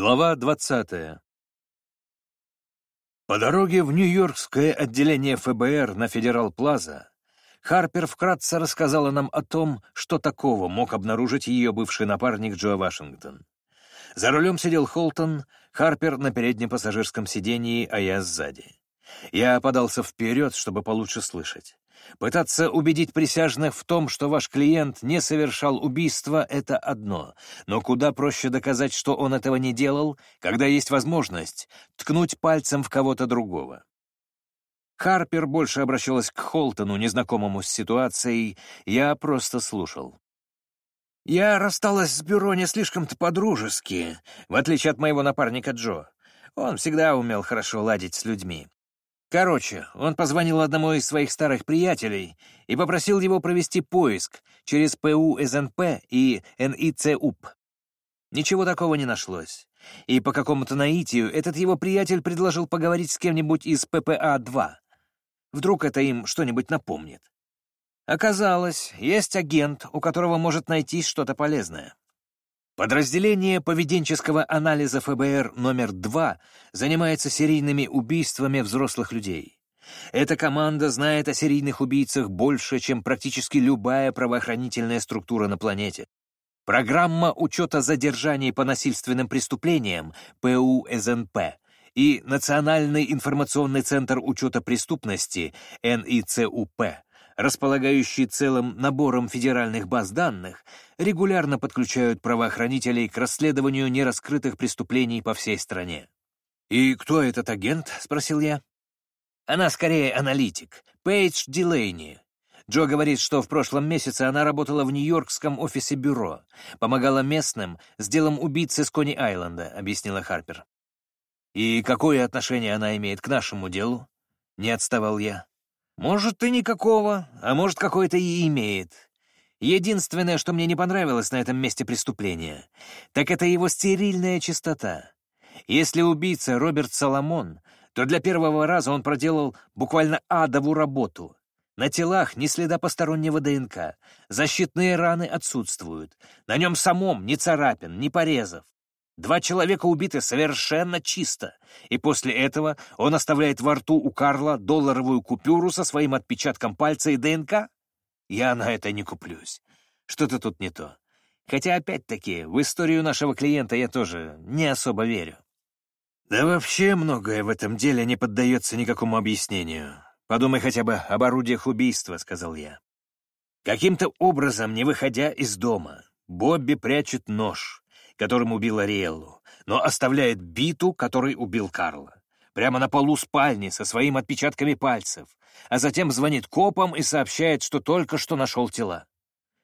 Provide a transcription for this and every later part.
Глава 20. По дороге в Нью-Йоркское отделение ФБР на Федерал Плаза Харпер вкратце рассказала нам о том, что такого мог обнаружить ее бывший напарник Джо Вашингтон. За рулем сидел Холтон, Харпер на переднем пассажирском сидении, а я сзади. Я подался вперед, чтобы получше слышать. Пытаться убедить присяжных в том, что ваш клиент не совершал убийства, это одно, но куда проще доказать, что он этого не делал, когда есть возможность ткнуть пальцем в кого-то другого. Харпер больше обращалась к Холтону, незнакомому с ситуацией, я просто слушал. «Я рассталась с бюро не слишком-то по-дружески, в отличие от моего напарника Джо. Он всегда умел хорошо ладить с людьми. Короче, он позвонил одному из своих старых приятелей и попросил его провести поиск через ПУ СНП и НИЦУП. Ничего такого не нашлось. И по какому-то наитию этот его приятель предложил поговорить с кем-нибудь из ППА-2. Вдруг это им что-нибудь напомнит. Оказалось, есть агент, у которого может найтись что-то полезное. Подразделение поведенческого анализа ФБР номер 2 занимается серийными убийствами взрослых людей. Эта команда знает о серийных убийцах больше, чем практически любая правоохранительная структура на планете. Программа учета задержаний по насильственным преступлениям ПУСНП и Национальный информационный центр учета преступности НИЦУП располагающие целым набором федеральных баз данных, регулярно подключают правоохранителей к расследованию нераскрытых преступлений по всей стране. «И кто этот агент?» — спросил я. «Она скорее аналитик. Пейдж Дилейни. Джо говорит, что в прошлом месяце она работала в нью-йоркском офисе бюро, помогала местным с делом убийцы с Кони-Айленда», — объяснила Харпер. «И какое отношение она имеет к нашему делу?» — не отставал я. Может, и никакого, а может, какой-то и имеет. Единственное, что мне не понравилось на этом месте преступления, так это его стерильная чистота. Если убийца Роберт Соломон, то для первого раза он проделал буквально адову работу. На телах ни следа постороннего ДНК, защитные раны отсутствуют, на нем самом ни царапин, ни порезов. Два человека убиты совершенно чисто, и после этого он оставляет во рту у Карла долларовую купюру со своим отпечатком пальца и ДНК? Я на это не куплюсь. Что-то тут не то. Хотя, опять-таки, в историю нашего клиента я тоже не особо верю. Да вообще многое в этом деле не поддается никакому объяснению. Подумай хотя бы об орудиях убийства, — сказал я. Каким-то образом, не выходя из дома, Бобби прячет нож, которым убил Ариэллу, но оставляет биту, который убил Карла. Прямо на полу спальни со своими отпечатками пальцев, а затем звонит копам и сообщает, что только что нашел тела.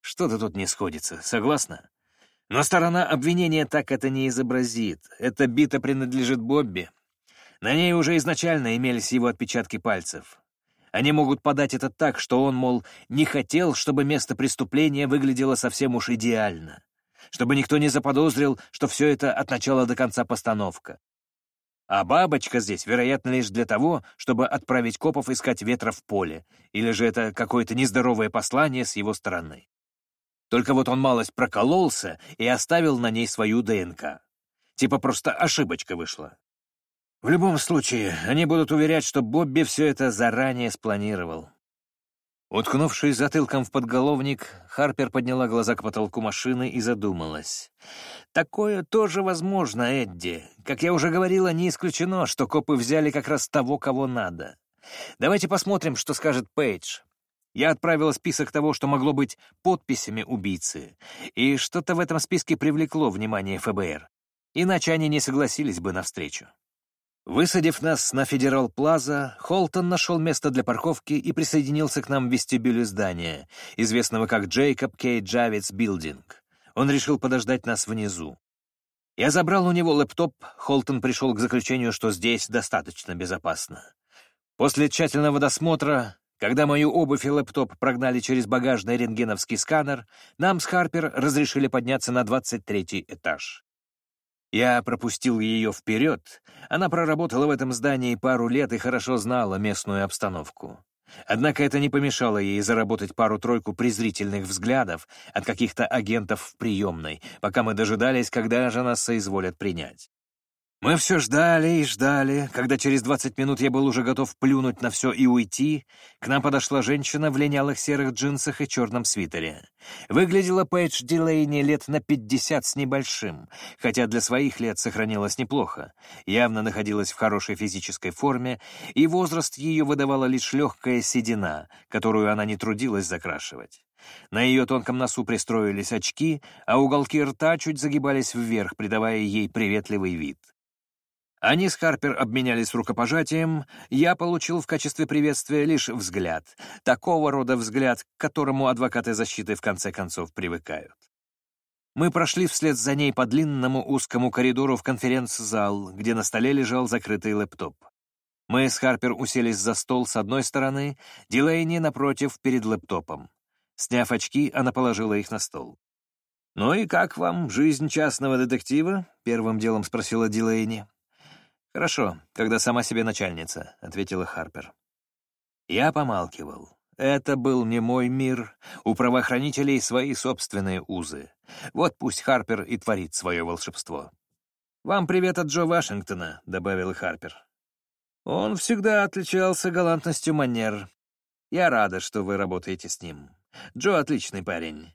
Что-то тут не сходится, согласна? Но сторона обвинения так это не изобразит. Эта бита принадлежит Бобби. На ней уже изначально имелись его отпечатки пальцев. Они могут подать это так, что он, мол, не хотел, чтобы место преступления выглядело совсем уж идеально чтобы никто не заподозрил, что все это от начала до конца постановка. А бабочка здесь, вероятно, лишь для того, чтобы отправить копов искать ветра в поле, или же это какое-то нездоровое послание с его стороны. Только вот он малость прокололся и оставил на ней свою ДНК. Типа просто ошибочка вышла. В любом случае, они будут уверять, что Бобби все это заранее спланировал. Уткнувшись затылком в подголовник, Харпер подняла глаза к потолку машины и задумалась. «Такое тоже возможно, Эдди. Как я уже говорила, не исключено, что копы взяли как раз того, кого надо. Давайте посмотрим, что скажет Пейдж. Я отправила список того, что могло быть подписями убийцы, и что-то в этом списке привлекло внимание ФБР. Иначе они не согласились бы на встречу. Высадив нас на Федерал Плаза, Холтон нашел место для парковки и присоединился к нам в вестибюле здания, известного как Джейкоб Кей Джавиц Билдинг. Он решил подождать нас внизу. Я забрал у него лэптоп, Холтон пришел к заключению, что здесь достаточно безопасно. После тщательного досмотра, когда мою обувь и лэптоп прогнали через багажный рентгеновский сканер, нам с Харпер разрешили подняться на 23 этаж. Я пропустил ее вперед. Она проработала в этом здании пару лет и хорошо знала местную обстановку. Однако это не помешало ей заработать пару-тройку презрительных взглядов от каких-то агентов в приемной, пока мы дожидались, когда же нас соизволят принять. Мы все ждали и ждали. Когда через двадцать минут я был уже готов плюнуть на все и уйти, к нам подошла женщина в линялых серых джинсах и черном свитере. Выглядела Пейдж Дилейни лет на пятьдесят с небольшим, хотя для своих лет сохранилась неплохо. Явно находилась в хорошей физической форме, и возраст ее выдавала лишь легкая седина, которую она не трудилась закрашивать. На ее тонком носу пристроились очки, а уголки рта чуть загибались вверх, придавая ей приветливый вид. Они с Харпер обменялись рукопожатием, я получил в качестве приветствия лишь взгляд, такого рода взгляд, к которому адвокаты защиты в конце концов привыкают. Мы прошли вслед за ней по длинному узкому коридору в конференц-зал, где на столе лежал закрытый лэптоп. Мы с Харпер уселись за стол с одной стороны, Дилейни напротив перед лэптопом. Сняв очки, она положила их на стол. «Ну и как вам жизнь частного детектива?» — первым делом спросила Дилейни. «Хорошо, когда сама себе начальница», — ответила Харпер. Я помалкивал. Это был не мой мир. У правоохранителей свои собственные узы. Вот пусть Харпер и творит свое волшебство. «Вам привет от Джо Вашингтона», — добавил Харпер. «Он всегда отличался галантностью манер. Я рада, что вы работаете с ним. Джо — отличный парень.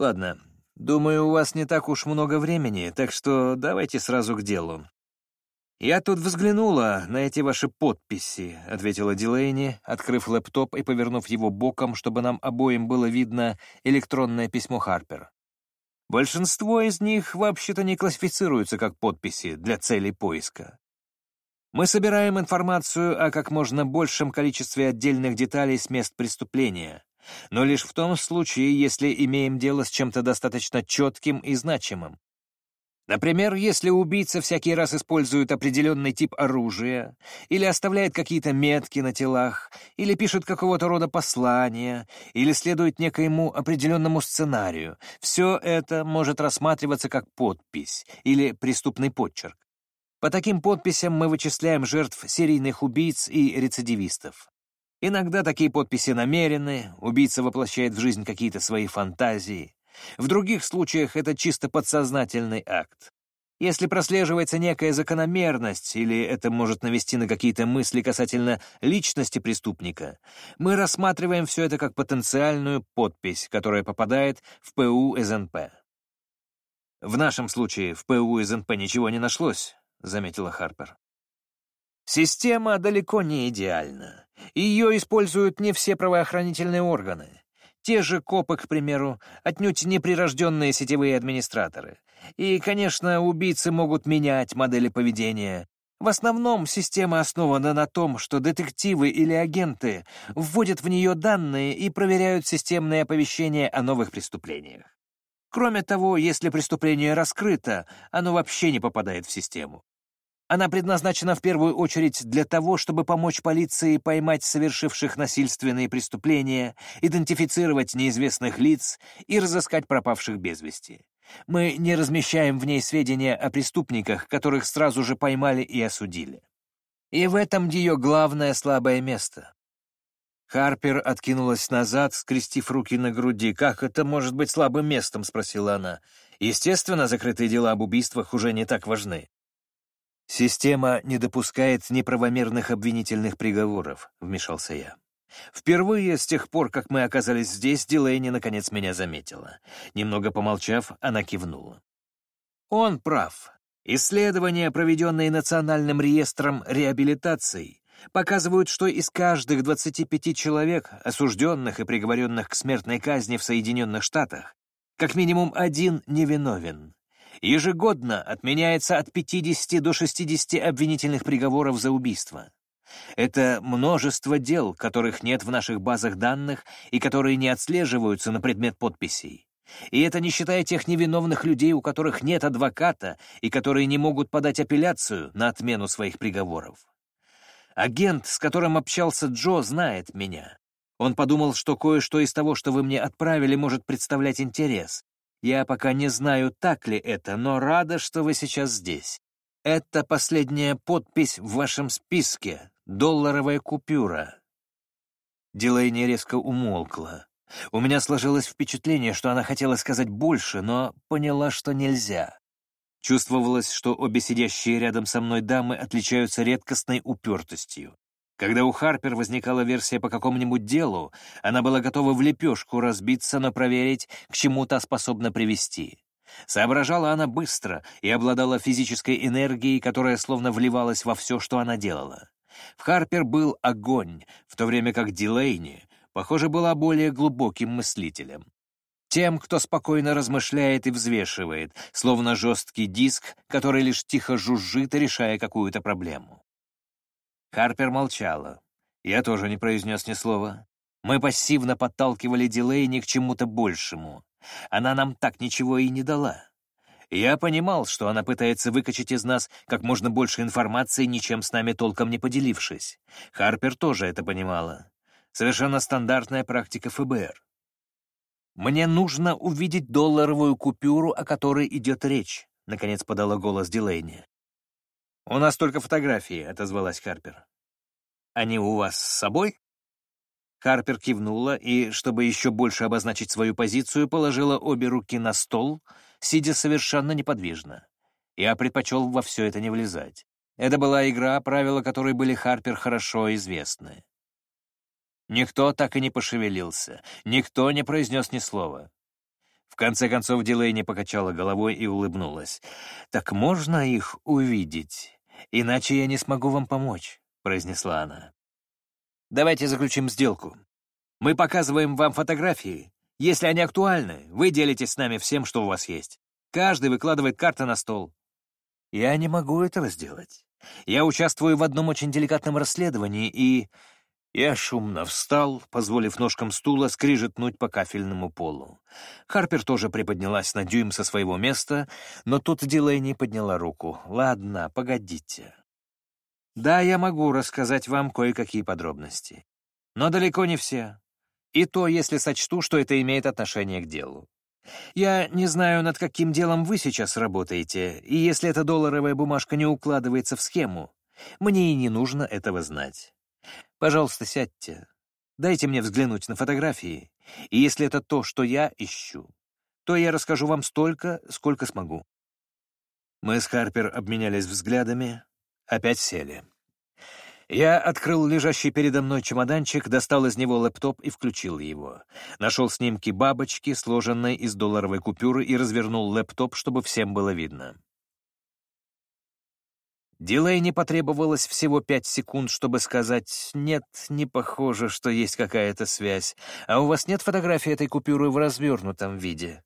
Ладно, думаю, у вас не так уж много времени, так что давайте сразу к делу. «Я тут взглянула на эти ваши подписи», — ответила Дилейни, открыв лэптоп и повернув его боком, чтобы нам обоим было видно электронное письмо Харпер. Большинство из них вообще-то не классифицируются как подписи для целей поиска. Мы собираем информацию о как можно большем количестве отдельных деталей с мест преступления, но лишь в том случае, если имеем дело с чем-то достаточно четким и значимым. Например, если убийца всякий раз использует определенный тип оружия, или оставляет какие-то метки на телах, или пишет какого-то рода послания, или следует некоему определенному сценарию, все это может рассматриваться как подпись или преступный подчерк. По таким подписям мы вычисляем жертв серийных убийц и рецидивистов. Иногда такие подписи намерены, убийца воплощает в жизнь какие-то свои фантазии. В других случаях это чисто подсознательный акт. Если прослеживается некая закономерность, или это может навести на какие-то мысли касательно личности преступника, мы рассматриваем все это как потенциальную подпись, которая попадает в ПУ СНП. «В нашем случае в ПУ СНП ничего не нашлось», — заметила Харпер. «Система далеко не идеальна. Ее используют не все правоохранительные органы. Те же копы, к примеру, отнюдь неприрожденные сетевые администраторы. И, конечно, убийцы могут менять модели поведения. В основном система основана на том, что детективы или агенты вводят в нее данные и проверяют системные оповещения о новых преступлениях. Кроме того, если преступление раскрыто, оно вообще не попадает в систему. Она предназначена в первую очередь для того, чтобы помочь полиции поймать совершивших насильственные преступления, идентифицировать неизвестных лиц и разыскать пропавших без вести. Мы не размещаем в ней сведения о преступниках, которых сразу же поймали и осудили. И в этом ее главное слабое место. Харпер откинулась назад, скрестив руки на груди. «Как это может быть слабым местом?» — спросила она. «Естественно, закрытые дела об убийствах уже не так важны. «Система не допускает неправомерных обвинительных приговоров», — вмешался я. Впервые с тех пор, как мы оказались здесь, Дилейни наконец меня заметила. Немного помолчав, она кивнула. Он прав. Исследования, проведенные Национальным реестром реабилитации, показывают, что из каждых 25 человек, осужденных и приговоренных к смертной казни в Соединенных Штатах, как минимум один невиновен. Ежегодно отменяется от 50 до 60 обвинительных приговоров за убийство. Это множество дел, которых нет в наших базах данных и которые не отслеживаются на предмет подписей. И это не считая тех невиновных людей, у которых нет адвоката и которые не могут подать апелляцию на отмену своих приговоров. Агент, с которым общался Джо, знает меня. Он подумал, что кое-что из того, что вы мне отправили, может представлять интерес, я пока не знаю, так ли это, но рада, что вы сейчас здесь. Это последняя подпись в вашем списке, долларовая купюра». Дилейни резко умолкла. У меня сложилось впечатление, что она хотела сказать больше, но поняла, что нельзя. Чувствовалось, что обе сидящие рядом со мной дамы отличаются редкостной упертостью. Когда у Харпер возникала версия по какому-нибудь делу, она была готова в лепешку разбиться, но проверить, к чему та способна привести. Соображала она быстро и обладала физической энергией, которая словно вливалась во все, что она делала. В Харпер был огонь, в то время как Дилейни, похоже, была более глубоким мыслителем. Тем, кто спокойно размышляет и взвешивает, словно жесткий диск, который лишь тихо жужжит, решая какую-то проблему. Харпер молчала. Я тоже не произнес ни слова. Мы пассивно подталкивали Дилейни к чему-то большему. Она нам так ничего и не дала. Я понимал, что она пытается выкачать из нас как можно больше информации, ничем с нами толком не поделившись. Харпер тоже это понимала. Совершенно стандартная практика ФБР. «Мне нужно увидеть долларовую купюру, о которой идет речь», — наконец подала голос Дилейни. «У нас только фотографии», — отозвалась Харпер. «Они у вас с собой?» Харпер кивнула и, чтобы еще больше обозначить свою позицию, положила обе руки на стол, сидя совершенно неподвижно. Я предпочел во все это не влезать. Это была игра, правила которой были Харпер хорошо известны. Никто так и не пошевелился, никто не произнес ни слова. В конце концов Дилейни покачала головой и улыбнулась. «Так можно их увидеть? Иначе я не смогу вам помочь», — произнесла она. Давайте заключим сделку. Мы показываем вам фотографии. Если они актуальны, вы делитесь с нами всем, что у вас есть. Каждый выкладывает карты на стол. Я не могу этого сделать. Я участвую в одном очень деликатном расследовании, и... Я шумно встал, позволив ножкам стула скрижетнуть по кафельному полу. Харпер тоже приподнялась на дюйм со своего места, но тут Дилейни подняла руку. «Ладно, погодите. Да, я могу рассказать вам кое-какие подробности. Но далеко не все. И то, если сочту, что это имеет отношение к делу. Я не знаю, над каким делом вы сейчас работаете, и если эта долларовая бумажка не укладывается в схему, мне и не нужно этого знать. Пожалуйста, сядьте. Дайте мне взглянуть на фотографии, и если это то, что я ищу, то я расскажу вам столько, сколько смогу. Мы с Харпер обменялись взглядами, Опять сели. Я открыл лежащий передо мной чемоданчик, достал из него лэптоп и включил его. Нашел снимки бабочки, сложенной из долларовой купюры, и развернул лэптоп, чтобы всем было видно. Дилей потребовалось всего пять секунд, чтобы сказать «нет, не похоже, что есть какая-то связь, а у вас нет фотографии этой купюры в развернутом виде».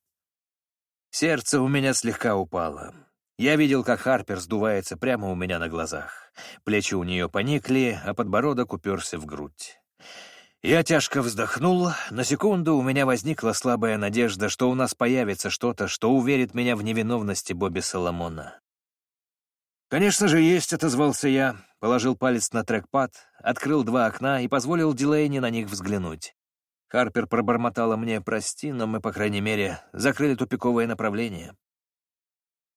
Сердце у меня слегка упало. Я видел, как Харпер сдувается прямо у меня на глазах. Плечи у нее поникли, а подбородок уперся в грудь. Я тяжко вздохнул. На секунду у меня возникла слабая надежда, что у нас появится что-то, что уверит меня в невиновности Бобби Соломона. «Конечно же есть», — отозвался я, положил палец на трекпад, открыл два окна и позволил Дилейни на них взглянуть. Харпер пробормотала мне «прости, но мы, по крайней мере, закрыли тупиковое направление».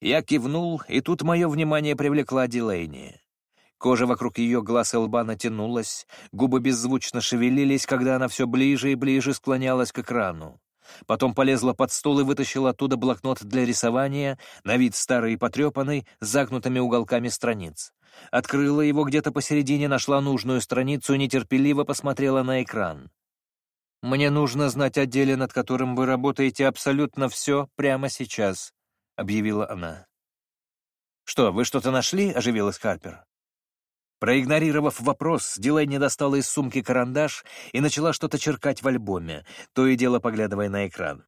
Я кивнул, и тут мое внимание привлекла Дилейни. Кожа вокруг ее глаз и лба натянулась, губы беззвучно шевелились, когда она все ближе и ближе склонялась к экрану. Потом полезла под стол и вытащила оттуда блокнот для рисования, на вид старый и потрепанный, с загнутыми уголками страниц. Открыла его где-то посередине, нашла нужную страницу и нетерпеливо посмотрела на экран. «Мне нужно знать о деле, над которым вы работаете абсолютно все прямо сейчас», — объявила она. «Что, вы что-то нашли?» — оживилась Харпер. Проигнорировав вопрос, Дилейни достала из сумки карандаш и начала что-то черкать в альбоме, то и дело поглядывая на экран.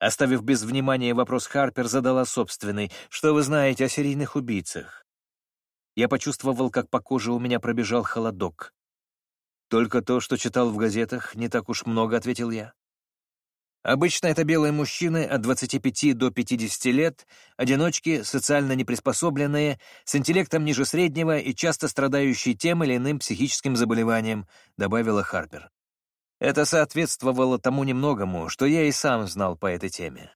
Оставив без внимания вопрос Харпер, задала собственный «Что вы знаете о серийных убийцах?» Я почувствовал, как по коже у меня пробежал холодок. «Только то, что читал в газетах, не так уж много», — ответил я. Обычно это белые мужчины от 25 до 50 лет, одиночки, социально неприспособленные, с интеллектом ниже среднего и часто страдающие тем или иным психическим заболеванием, добавила Харпер. Это соответствовало тому немногому, что я и сам знал по этой теме.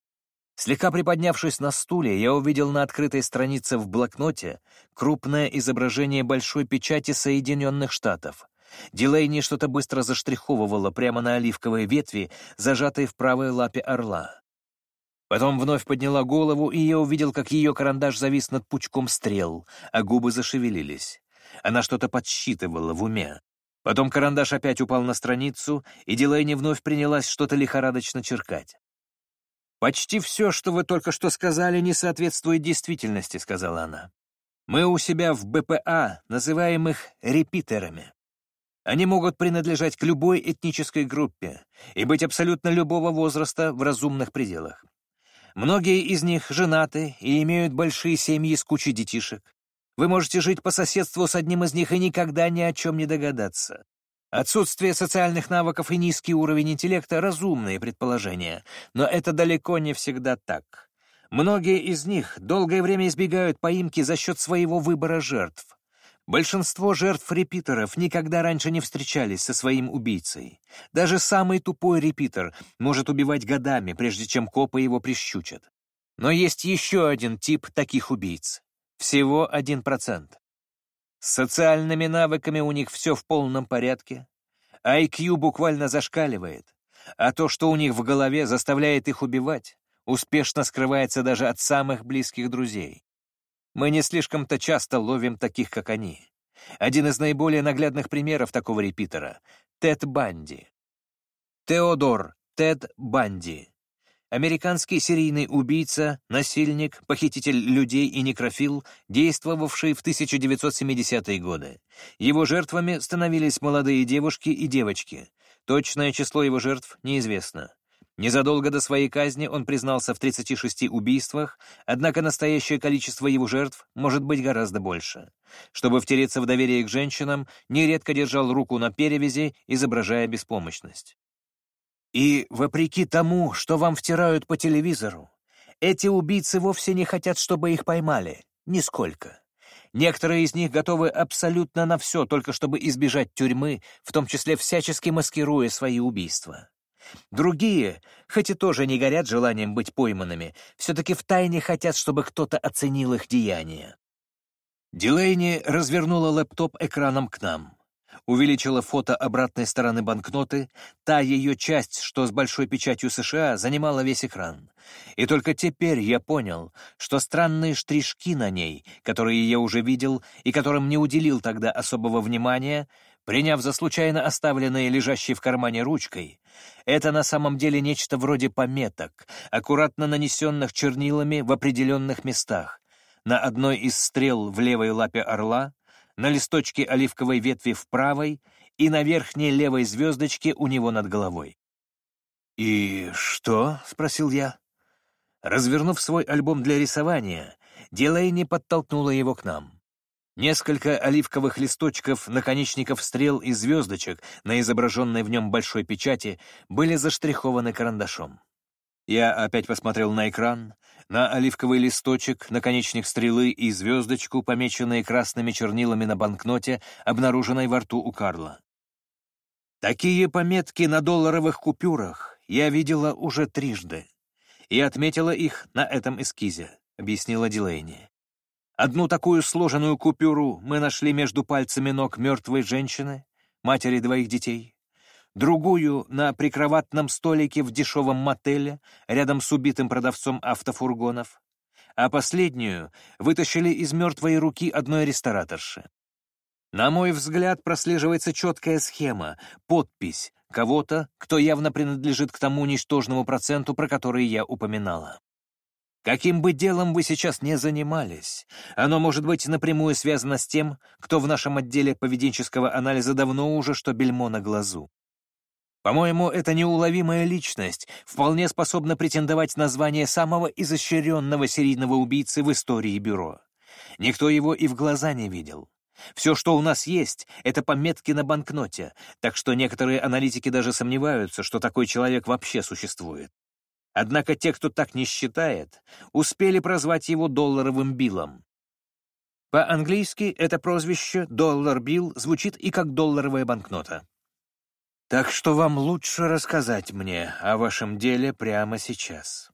Слегка приподнявшись на стуле, я увидел на открытой странице в блокноте крупное изображение большой печати Соединенных Штатов. Дилейни что-то быстро заштриховывала прямо на оливковой ветви, зажатой в правой лапе орла. Потом вновь подняла голову, и я увидел, как ее карандаш завис над пучком стрел, а губы зашевелились. Она что-то подсчитывала в уме. Потом карандаш опять упал на страницу, и Дилейни вновь принялась что-то лихорадочно черкать. «Почти все, что вы только что сказали, не соответствует действительности», — сказала она. «Мы у себя в БПА называем их репитерами. Они могут принадлежать к любой этнической группе и быть абсолютно любого возраста в разумных пределах. Многие из них женаты и имеют большие семьи с кучей детишек. Вы можете жить по соседству с одним из них и никогда ни о чем не догадаться. Отсутствие социальных навыков и низкий уровень интеллекта — разумные предположения, но это далеко не всегда так. Многие из них долгое время избегают поимки за счет своего выбора жертв. Большинство жертв репитеров никогда раньше не встречались со своим убийцей. Даже самый тупой репитер может убивать годами, прежде чем копы его прищучат. Но есть еще один тип таких убийц. Всего 1%. С социальными навыками у них все в полном порядке. IQ буквально зашкаливает, а то, что у них в голове заставляет их убивать, успешно скрывается даже от самых близких друзей. Мы не слишком-то часто ловим таких, как они. Один из наиболее наглядных примеров такого репитера — Тед Банди. Теодор Тед Банди Американский серийный убийца, насильник, похититель людей и некрофил, действовавший в 1970-е годы. Его жертвами становились молодые девушки и девочки. Точное число его жертв неизвестно. Незадолго до своей казни он признался в 36 убийствах, однако настоящее количество его жертв может быть гораздо больше. Чтобы втереться в доверие к женщинам, нередко держал руку на перевязи, изображая беспомощность. И, вопреки тому, что вам втирают по телевизору, эти убийцы вовсе не хотят, чтобы их поймали. Нисколько. Некоторые из них готовы абсолютно на все, только чтобы избежать тюрьмы, в том числе всячески маскируя свои убийства. Другие, хоть и тоже не горят желанием быть пойманными, все-таки втайне хотят, чтобы кто-то оценил их деяния. Дилейни развернула лэптоп экраном к нам увеличила фото обратной стороны банкноты, та ее часть, что с большой печатью США, занимала весь экран. И только теперь я понял, что странные штришки на ней, которые я уже видел и которым не уделил тогда особого внимания, приняв за случайно оставленные лежащие в кармане ручкой, это на самом деле нечто вроде пометок, аккуратно нанесенных чернилами в определенных местах, на одной из стрел в левой лапе орла, на листочке оливковой ветви в правой и на верхней левой звездочке у него над головой. «И что?» — спросил я. Развернув свой альбом для рисования, Дилейни подтолкнула его к нам. Несколько оливковых листочков, наконечников стрел и звездочек на изображенной в нем большой печати были заштрихованы карандашом. Я опять посмотрел на экран, на оливковый листочек, наконечник стрелы и звездочку, помеченные красными чернилами на банкноте, обнаруженной во рту у Карла. Такие пометки на долларовых купюрах я видела уже трижды и отметила их на этом эскизе, объяснила Дилейни. Одну такую сложенную купюру мы нашли между пальцами ног мертвой женщины, матери двоих детей другую — на прикроватном столике в дешевом мотеле рядом с убитым продавцом автофургонов, а последнюю вытащили из мертвой руки одной рестораторши. На мой взгляд, прослеживается четкая схема, подпись кого-то, кто явно принадлежит к тому ничтожному проценту, про который я упоминала. Каким бы делом вы сейчас не занимались, оно может быть напрямую связано с тем, кто в нашем отделе поведенческого анализа давно уже что бельмо на глазу. По-моему, эта неуловимая личность вполне способна претендовать на звание самого изощренного серийного убийцы в истории бюро. Никто его и в глаза не видел. Все, что у нас есть, это пометки на банкноте, так что некоторые аналитики даже сомневаются, что такой человек вообще существует. Однако те, кто так не считает, успели прозвать его долларовым Биллом. По-английски это прозвище «доллар Билл» звучит и как долларовая банкнота. Так что вам лучше рассказать мне о вашем деле прямо сейчас.